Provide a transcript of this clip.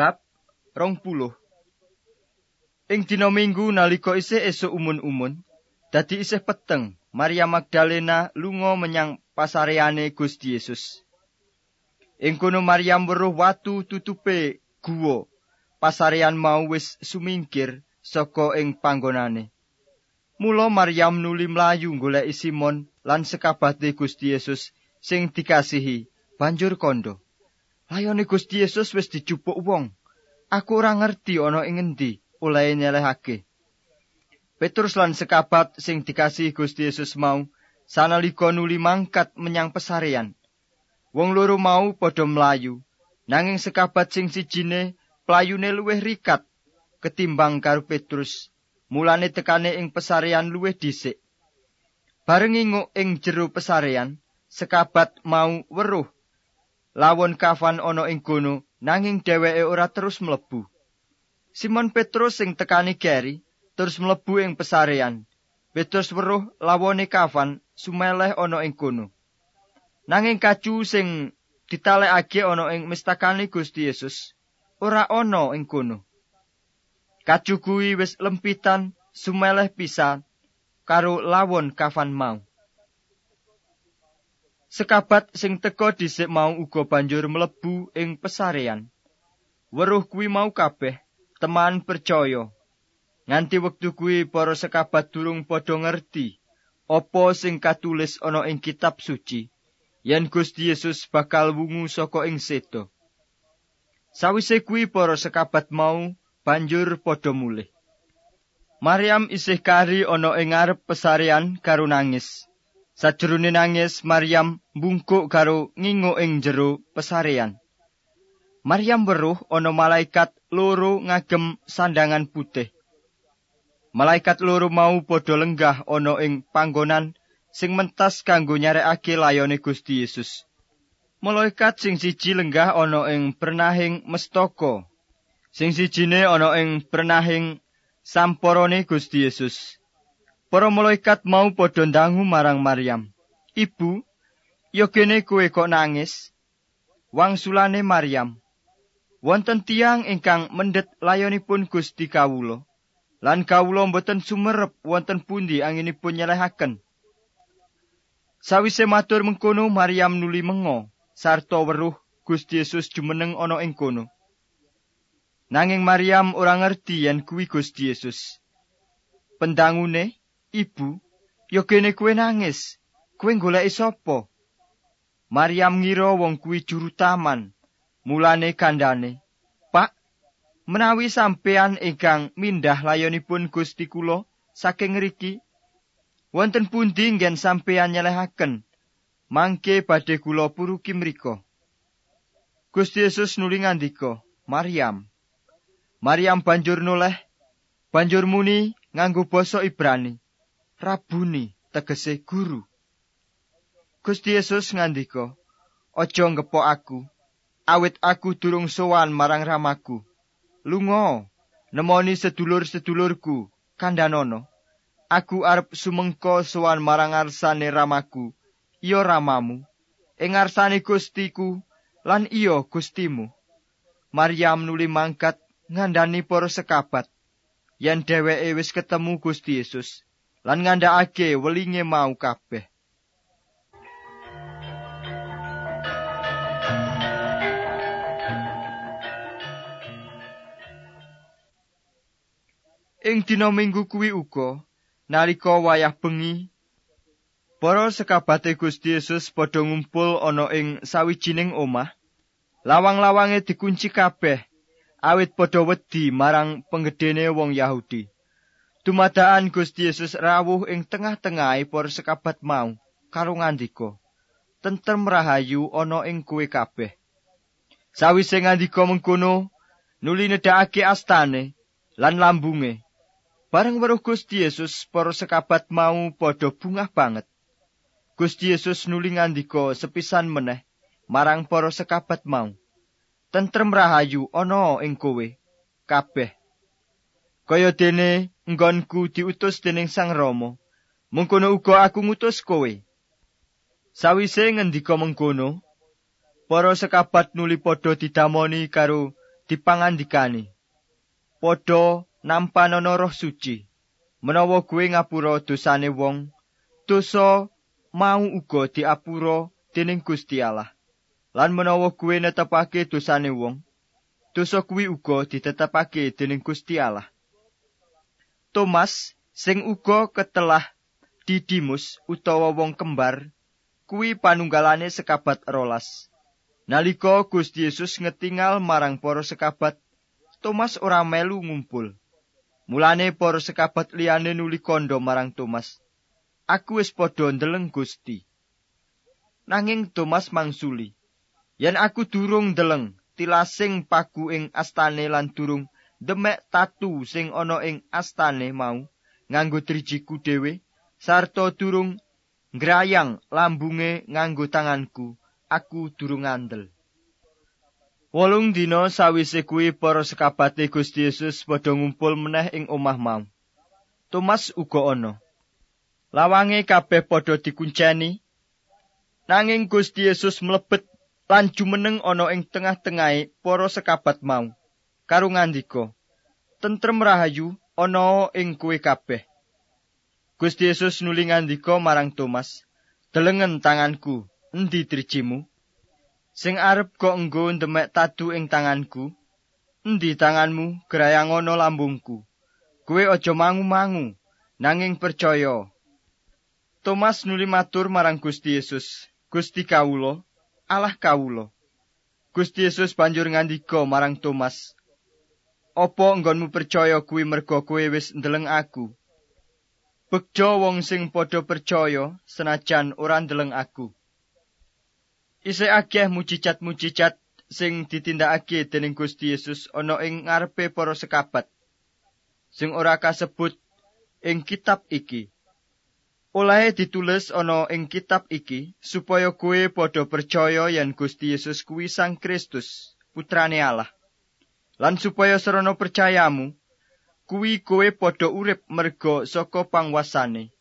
Bab rong puluh Ing dina minggu nalika isih esuk umun-umun, dadi isih peteng, Maria Magdalena lunga menyang pasareane Gusti Yesus. Ing kono Maryam weruh watu tutupe guwa. Pasarean mau wis sumingkir saka ing panggonane. Mula Maryam nuli mlayu golek Simon lan sekabate Gusti Yesus sing dikasihi, banjur kondo. Layone Gusti Yesus wis dicupuk wong. Aku ora ngerti ana ing endi oleh nyelehake. Petrus lan sekabat sing dikasih Gusti Yesus mau sanalika nuli mangkat menyang pesarean. Wong loro mau padha mlayu, nanging sekabat sing sijine playune luwih rikat ketimbang karo Petrus. Mulane tekane ing pesarean luwih dhisik. Bareng inguk ing jero pesarean, sekabat mau weruh lawon kafan ana ing kono nanging dheweke ora terus mlebu. Simon Petrus sing tekani keri terus mlebu ing pesarean. Petrus weruh lawone kafan sumeleh ana ing kono. Nanging kacu sing ditalekake ana ing mistakane Gusti Yesus ora ana ing kono. Kacu kuwi wis lempitan sumeleh pisan karo lawon kafan mau. Sekabat sing teka dhisik mau uga banjur mlebu ing pesarean. Weruh kuwi mau kabeh teman percaya. Nganti wektu kuwi para sekabat durung padha ngerti apa sing katulis ana ing kitab suci yen Gusti Yesus bakal wungu saka ing sedo. Sawise kuwi para sekabat mau banjur padha mulih. Maryam isih kari ana ing ngarep pesarean karo nangis. Sajrone nangis Maryam bungkuk karo ngingo ing jero pesarean. Maryam weruh ana malaikat loro ngagem sandangan putih. Malaikat loro mau padha lenggah ana ing panggonan sing mentas kanggo nyarekake layone Gusti Yesus. Malaikat sing siji lenggah ana ing pernahing mestaka. Sing sijine ana ing pernahing samporone Gusti Yesus. Para malaikat mau padha ndangu marang Maryam. Ibu, yo kene kowe kok nangis? Wangsulane Maryam. Wonten tiang ingkang mendhet layonipun Gusti kawula. Lan kawula mboten sumerep wonten pundi anginipun nyelehaken. Sawise matur mengkono Maryam nuli mengo sarta weruh Gusti Yesus jumeneng ana ing kono. Nanging Maryam ora ngerti yen kuwi Gusti Yesus. Pendangune Ibu, yo kene kuwe nangis. Kuwe golek sapa? Maryam ngira wong kuwi juru taman. Mulane kandhane, "Pak, menawi sampean ingkang mindah layonipun Gusti kula saking ngriki, wonten pundi ngen sampean nyelehaken? Mangke badhe kula puruki mriku." Gusti Yesus nuli ngandika, "Maryam." Maryam banjur noleh, banjur muni nganggo basa Ibrani. Rabuni tegese guru. Gusti Yesus ngandika, "Aja ngepok aku, awit aku durung sowan marang ramaku. Lunga, nemoni sedulur-sedulurku kandhanono. Aku arep sumengko sowan marang arsane ramaku, iya ramamu, ing arsane Gustiku lan iya Gustimu." Maryam nuli mangkat ngandani para sekabat yen dheweke wis ketemu Gusti Yesus. Lan ngandhakake welinge mau kabeh. Ing dina Minggu kuwi uga nalika wayah bengi para sekabate Gusti Yesus padha ngumpul ana ing sawijining omah. Lawang-lawange dikunci kabeh awit padha wedi marang penggedene wong Yahudi. Dumadaan Gusti Yesus rawuh ing tengah-tengahe para sekabat mau karo ngandika, "Tentrem rahayu ana ing kowe kabeh." Sawise ngandika mengkono, nuli nedhakake astane lan lambunge. Bareng weruh Gusti Yesus, para sekabat mau padha bungah banget. Gusti Yesus nuli ngandika sepisan meneh marang para sekabat mau, "Tentrem rahayu ana ing kowe kabeh." Kaya dene nggonku diutus dening Sang Rama. Mengkono uga aku ngutus kowe. Sawise ngendika mengkono, para sekabat nuli padha didamoni karo dipangandikani. Padha nampanana roh suci. Menawa kowe ngapura dosane wong, dosa mau uga diapura dening Gusti Allah. Lan menawa kowe netepake dosane wong, dosa kuwi uga ditetepake dening Gusti Allah. Thomas sing uga ketelah Didimus utawa wong kembar kuwi panunggalane sekabat rolas. Nalika Gusti Yesus ngetingal marang para sekabat, Thomas ora melu ngumpul. Mulane para sekabat liyane nuli kandha marang Thomas. Aku wis padha ndeleng Gusti. Nanging Thomas mangsuli, yen aku durung ndeleng tilasing pagu ing astane lan durung demek tatu sing ana ing astane mau nganggo drijiku dhewe sarta durung ngrayang lambunge nganggo tanganku aku durung ngandel Wolung dina sawise kuwi para sekabate Gusti Yesus padha ngumpul meneh ing omah mau. Thomas uga ana. Lawange kabeh padha dikunceni. Nanging Gusti Yesus mlebet lan jumeneng ana ing tengah-tengahe para sekabat mau. Karo ngandika, "Tentrem rahayu ana ing kowe kabeh." Gusti Yesus nuli ngandika marang Thomas, "Delengen tanganku, endi drijimu?" sing arep kok enggo ndemek tatu ing tanganku endi tanganmu grayang ana lambungku kowe aja mangu-mangu nanging percaya Thomas nuli matur marang Gusti Yesus Gusti kawulo Allah kawulo Gusti Yesus banjur ngandika marang Thomas Apa enggonmu percaya kuwi merga kowe wis ndeleng aku Bekjo wong sing padha percaya senajan ora ndeleng aku Isih akeh mujijat-mujijat sing ditindakake dening Gusti Yesus ana ing ngarepe para sekabat sing ora kasebut ing kitab iki. Olahe ditulis ana ing kitab iki supaya kowe padha percaya yen Gusti Yesus kuwi Sang Kristus, putrane Allah. Lan supaya serana percayamu kuwi kowe padha urip merga saka pangwasane.